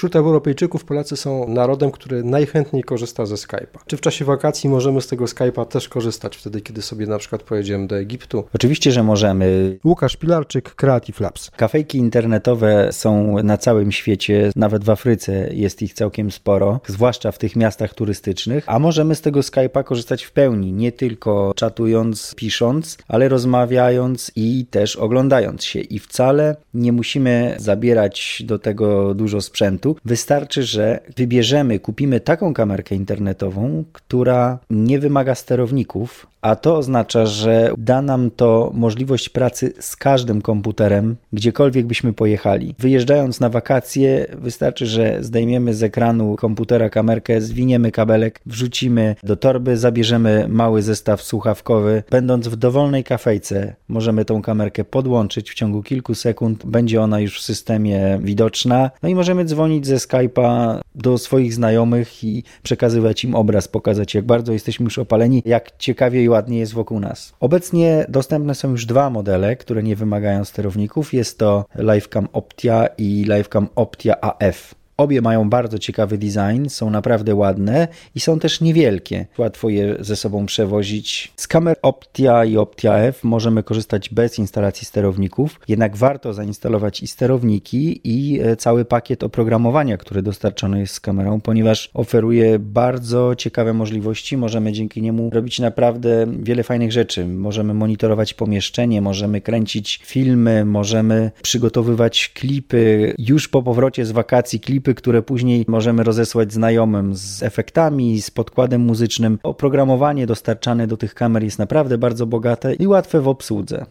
Wśród Europejczyków Polacy są narodem, który najchętniej korzysta ze Skype'a. Czy w czasie wakacji możemy z tego Skype'a też korzystać, wtedy kiedy sobie na przykład pojedziemy do Egiptu? Oczywiście, że możemy. Łukasz Pilarczyk, Creative Labs. Kafejki internetowe są na całym świecie, nawet w Afryce jest ich całkiem sporo, zwłaszcza w tych miastach turystycznych, a możemy z tego Skype'a korzystać w pełni, nie tylko czatując, pisząc, ale rozmawiając i też oglądając się. I wcale nie musimy zabierać do tego dużo sprzętu. Wystarczy, że wybierzemy, kupimy taką kamerkę internetową, która nie wymaga sterowników, a to oznacza, że da nam to możliwość pracy z każdym komputerem, gdziekolwiek byśmy pojechali. Wyjeżdżając na wakacje, wystarczy, że zdejmiemy z ekranu komputera kamerkę, zwiniemy kabelek, wrzucimy do torby, zabierzemy mały zestaw słuchawkowy. Będąc w dowolnej kafejce, możemy tą kamerkę podłączyć w ciągu kilku sekund, będzie ona już w systemie widoczna. No i możemy dzwonić ze Skype'a do swoich znajomych i przekazywać im obraz, pokazać jak bardzo jesteśmy już opaleni, jak ciekawie ładnie jest wokół nas. Obecnie dostępne są już dwa modele, które nie wymagają sterowników. Jest to Livecam Optia i Livecam Optia AF. Obie mają bardzo ciekawy design, są naprawdę ładne i są też niewielkie. Łatwo je ze sobą przewozić. Z kamer Optia i Optia F możemy korzystać bez instalacji sterowników, jednak warto zainstalować i sterowniki i e, cały pakiet oprogramowania, który dostarczony jest z kamerą, ponieważ oferuje bardzo ciekawe możliwości. Możemy dzięki niemu robić naprawdę wiele fajnych rzeczy. Możemy monitorować pomieszczenie, możemy kręcić filmy, możemy przygotowywać klipy. Już po powrocie z wakacji klipy klipy, które później możemy rozesłać znajomym z efektami, z podkładem muzycznym. Oprogramowanie dostarczane do tych kamer jest naprawdę bardzo bogate i łatwe w obsłudze.